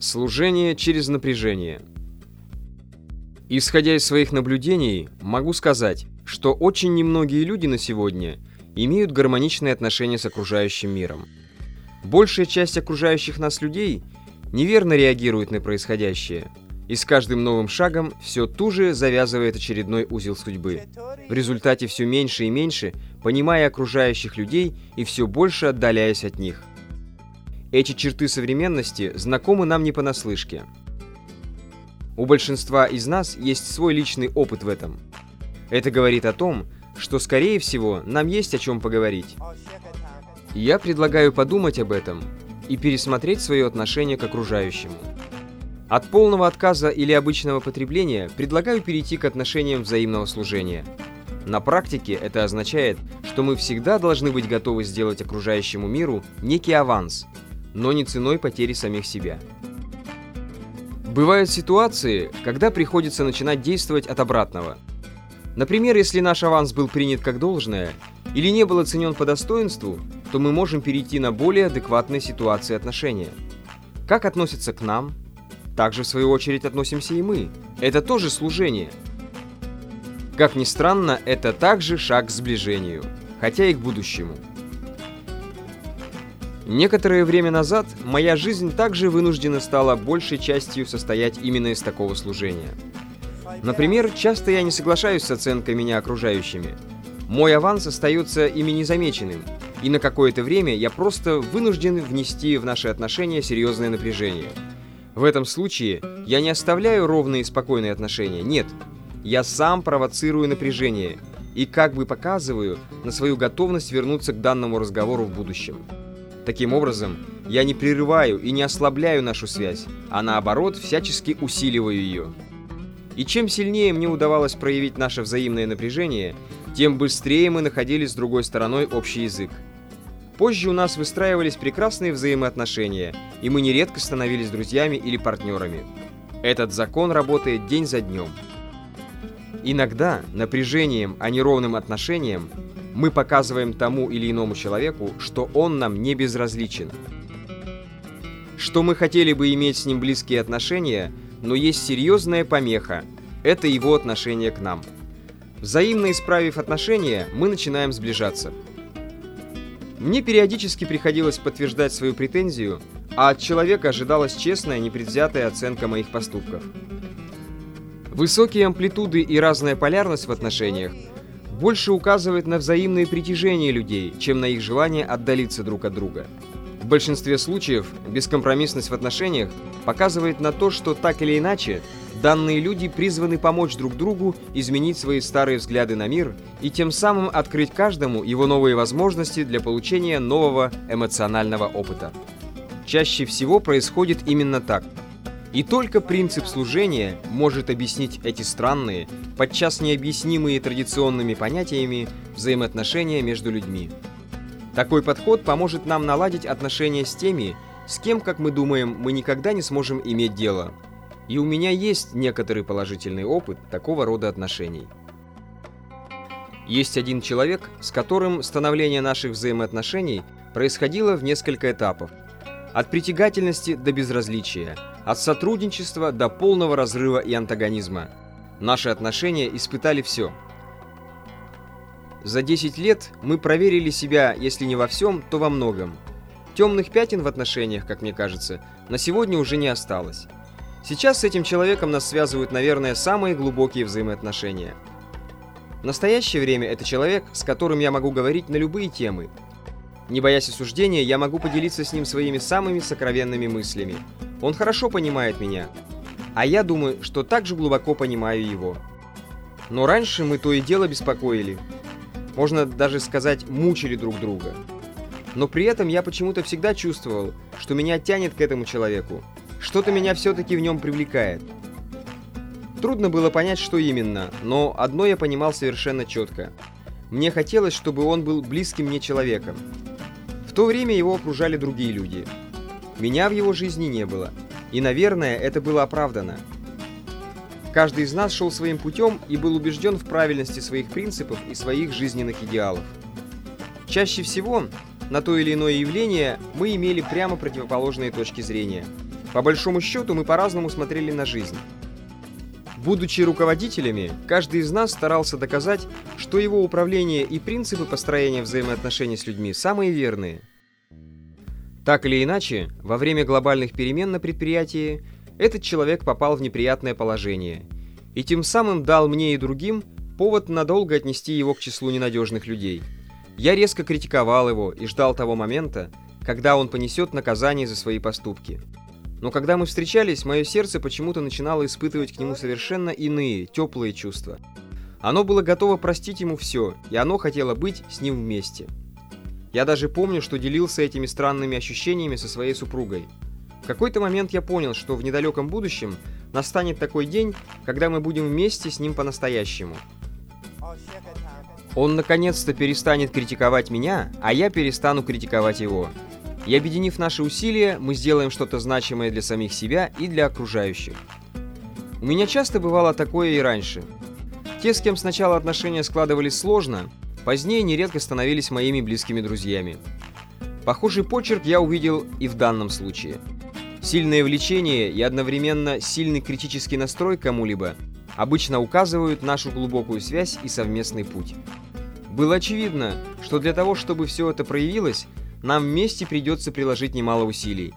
Служение через напряжение. Исходя из своих наблюдений, могу сказать, что очень немногие люди на сегодня имеют гармоничные отношения с окружающим миром. Большая часть окружающих нас людей неверно реагирует на происходящее, и с каждым новым шагом все туже завязывает очередной узел судьбы. В результате все меньше и меньше, понимая окружающих людей и все больше отдаляясь от них – эти черты современности знакомы нам не понаслышке. У большинства из нас есть свой личный опыт в этом. Это говорит о том, что, скорее всего, нам есть о чем поговорить. Я предлагаю подумать об этом и пересмотреть свое отношение к окружающему. От полного отказа или обычного потребления предлагаю перейти к отношениям взаимного служения. На практике это означает, что мы всегда должны быть готовы сделать окружающему миру некий аванс – но не ценой потери самих себя. Бывают ситуации, когда приходится начинать действовать от обратного. Например, если наш аванс был принят как должное или не был оценен по достоинству, то мы можем перейти на более адекватные ситуации отношения. Как относятся к нам, также в свою очередь относимся и мы. Это тоже служение. Как ни странно, это также шаг к сближению, хотя и к будущему. Некоторое время назад моя жизнь также вынуждена стала большей частью состоять именно из такого служения. Например, часто я не соглашаюсь с оценкой меня окружающими. Мой аванс остается ими незамеченным, и на какое-то время я просто вынужден внести в наши отношения серьезное напряжение. В этом случае я не оставляю ровные и спокойные отношения, нет. Я сам провоцирую напряжение и как бы показываю на свою готовность вернуться к данному разговору в будущем. Таким образом, я не прерываю и не ослабляю нашу связь, а наоборот всячески усиливаю ее. И чем сильнее мне удавалось проявить наше взаимное напряжение, тем быстрее мы находили с другой стороной общий язык. Позже у нас выстраивались прекрасные взаимоотношения, и мы нередко становились друзьями или партнерами. Этот закон работает день за днем. Иногда напряжением, а не ровным отношением мы показываем тому или иному человеку, что он нам не безразличен. Что мы хотели бы иметь с ним близкие отношения, но есть серьезная помеха – это его отношение к нам. Взаимно исправив отношения, мы начинаем сближаться. Мне периодически приходилось подтверждать свою претензию, а от человека ожидалась честная, непредвзятая оценка моих поступков. Высокие амплитуды и разная полярность в отношениях больше указывает на взаимное притяжение людей, чем на их желание отдалиться друг от друга. В большинстве случаев бескомпромиссность в отношениях показывает на то, что так или иначе данные люди призваны помочь друг другу изменить свои старые взгляды на мир и тем самым открыть каждому его новые возможности для получения нового эмоционального опыта. Чаще всего происходит именно так – и только принцип служения может объяснить эти странные, подчас необъяснимые традиционными понятиями взаимоотношения между людьми. Такой подход поможет нам наладить отношения с теми, с кем, как мы думаем, мы никогда не сможем иметь дело. И у меня есть некоторый положительный опыт такого рода отношений. Есть один человек, с которым становление наших взаимоотношений происходило в несколько этапов. От притягательности до безразличия – от сотрудничества до полного разрыва и антагонизма. Наши отношения испытали все. За 10 лет мы проверили себя, если не во всем, то во многом. Темных пятен в отношениях, как мне кажется, на сегодня уже не осталось. Сейчас с этим человеком нас связывают, наверное, самые глубокие взаимоотношения. В настоящее время это человек, с которым я могу говорить на любые темы. Не боясь осуждения, я могу поделиться с ним своими самыми сокровенными мыслями. Он хорошо понимает меня, а я думаю, что также глубоко понимаю его. Но раньше мы то и дело беспокоили. Можно даже сказать, мучили друг друга. Но при этом я почему-то всегда чувствовал, что меня тянет к этому человеку. Что-то меня все-таки в нем привлекает. Трудно было понять, что именно, но одно я понимал совершенно четко. Мне хотелось, чтобы он был близким мне человеком. В то время его окружали другие люди – меня в его жизни не было. И, наверное, это было оправдано. Каждый из нас шел своим путем и был убежден в правильности своих принципов и своих жизненных идеалов. Чаще всего на то или иное явление мы имели прямо противоположные точки зрения. По большому счету мы по-разному смотрели на жизнь. Будучи руководителями, каждый из нас старался доказать, что его управление и принципы построения взаимоотношений с людьми самые верные. Так или иначе, во время глобальных перемен на предприятии этот человек попал в неприятное положение и тем самым дал мне и другим повод надолго отнести его к числу ненадежных людей. Я резко критиковал его и ждал того момента, когда он понесет наказание за свои поступки. Но когда мы встречались, мое сердце почему-то начинало испытывать к нему совершенно иные, теплые чувства. Оно было готово простить ему все, и оно хотело быть с ним вместе. Я даже помню, что делился этими странными ощущениями со своей супругой. В какой-то момент я понял, что в недалеком будущем настанет такой день, когда мы будем вместе с ним по-настоящему. Он наконец-то перестанет критиковать меня, а я перестану критиковать его. И объединив наши усилия, мы сделаем что-то значимое для самих себя и для окружающих. У меня часто бывало такое и раньше. Те, с кем сначала отношения складывались сложно, позднее нередко становились моими близкими друзьями. Похожий почерк я увидел и в данном случае. Сильное влечение и одновременно сильный критический настрой кому-либо обычно указывают нашу глубокую связь и совместный путь. Было очевидно, что для того, чтобы все это проявилось, нам вместе придется приложить немало усилий.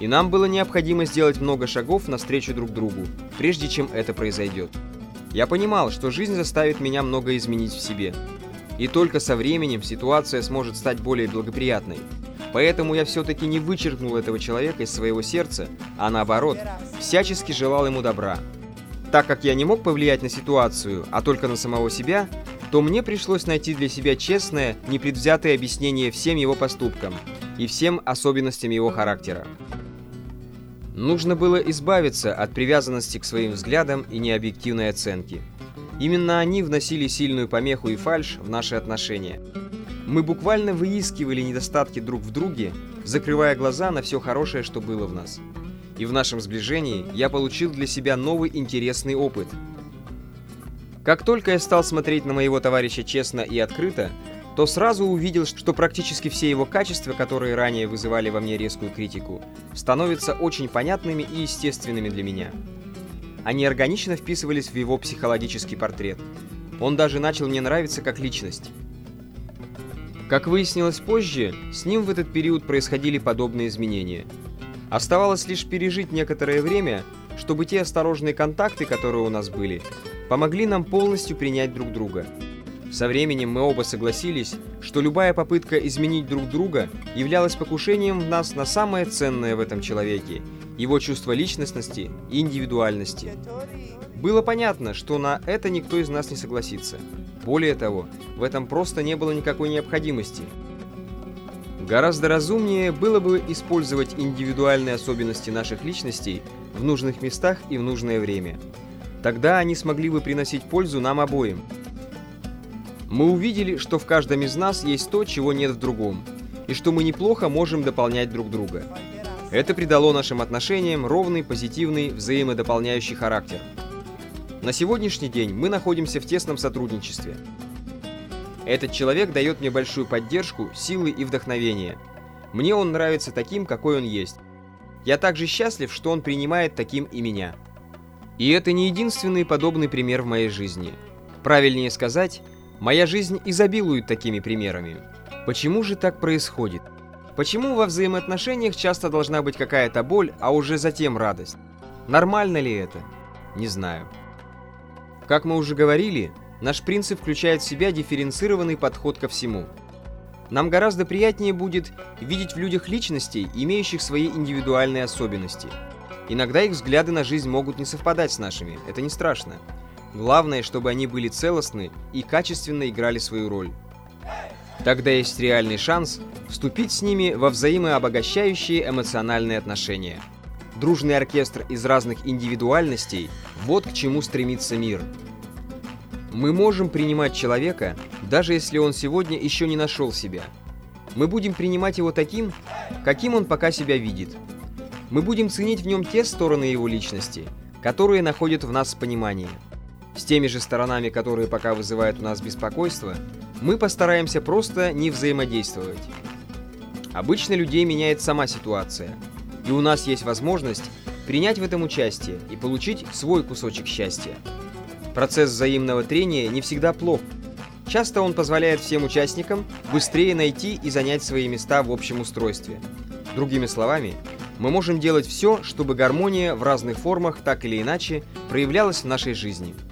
И нам было необходимо сделать много шагов навстречу друг другу, прежде чем это произойдет. Я понимал, что жизнь заставит меня много изменить в себе. И только со временем ситуация сможет стать более благоприятной. Поэтому я все-таки не вычеркнул этого человека из своего сердца, а наоборот, всячески желал ему добра. Так как я не мог повлиять на ситуацию, а только на самого себя, то мне пришлось найти для себя честное, непредвзятое объяснение всем его поступкам и всем особенностям его характера. Нужно было избавиться от привязанности к своим взглядам и необъективной оценки. Именно они вносили сильную помеху и фальшь в наши отношения. Мы буквально выискивали недостатки друг в друге, закрывая глаза на все хорошее, что было в нас. И в нашем сближении я получил для себя новый интересный опыт – как только я стал смотреть на моего товарища честно и открыто, то сразу увидел, что практически все его качества, которые ранее вызывали во мне резкую критику, становятся очень понятными и естественными для меня. Они органично вписывались в его психологический портрет. Он даже начал мне нравиться как личность. Как выяснилось позже, с ним в этот период происходили подобные изменения. Оставалось лишь пережить некоторое время, чтобы те осторожные контакты, которые у нас были, помогли нам полностью принять друг друга. Со временем мы оба согласились, что любая попытка изменить друг друга являлась покушением в нас на самое ценное в этом человеке – его чувство личностности и индивидуальности. Было понятно, что на это никто из нас не согласится. Более того, в этом просто не было никакой необходимости. Гораздо разумнее было бы использовать индивидуальные особенности наших личностей в нужных местах и в нужное время – Тогда они смогли бы приносить пользу нам обоим. Мы увидели, что в каждом из нас есть то, чего нет в другом, и что мы неплохо можем дополнять друг друга. Это придало нашим отношениям ровный, позитивный, взаимодополняющий характер. На сегодняшний день мы находимся в тесном сотрудничестве. Этот человек дает мне большую поддержку, силы и вдохновение. Мне он нравится таким, какой он есть. Я также счастлив, что он принимает таким и меня. И это не единственный подобный пример в моей жизни. Правильнее сказать, моя жизнь изобилует такими примерами. Почему же так происходит? Почему во взаимоотношениях часто должна быть какая-то боль, а уже затем радость? Нормально ли это? Не знаю. Как мы уже говорили, наш принцип включает в себя дифференцированный подход ко всему. Нам гораздо приятнее будет видеть в людях личностей, имеющих свои индивидуальные особенности – Иногда их взгляды на жизнь могут не совпадать с нашими, это не страшно. Главное, чтобы они были целостны и качественно играли свою роль. Тогда есть реальный шанс вступить с ними во взаимообогащающие эмоциональные отношения. Дружный оркестр из разных индивидуальностей – вот к чему стремится мир. Мы можем принимать человека, даже если он сегодня еще не нашел себя. Мы будем принимать его таким, каким он пока себя видит – мы будем ценить в нем те стороны его личности, которые находят в нас понимание. С теми же сторонами, которые пока вызывают у нас беспокойство, мы постараемся просто не взаимодействовать. Обычно людей меняет сама ситуация. и у нас есть возможность принять в этом участие и получить свой кусочек счастья. Процесс взаимного трения не всегда плох. Часто он позволяет всем участникам быстрее найти и занять свои места в общем устройстве. Другими словами, мы можем делать все, чтобы гармония в разных формах так или иначе проявлялась в нашей жизни –